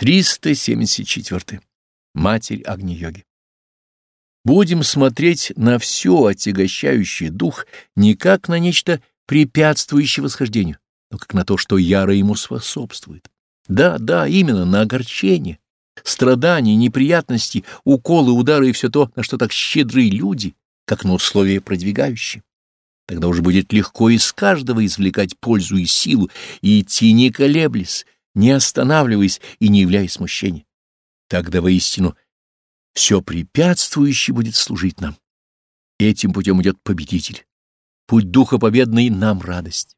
374. Матерь Агни-йоги. Будем смотреть на все отягощающий дух не как на нечто препятствующее восхождению, но как на то, что яро ему способствует. Да, да, именно на огорчение, страдания, неприятности, уколы, удары и все то, на что так щедры люди, как на условия продвигающие. Тогда уже будет легко из каждого извлекать пользу и силу и идти не колеблясь, не останавливаясь и не являясь смущения. Тогда воистину все препятствующее будет служить нам. Этим путем идет победитель. Путь духа победный нам радость.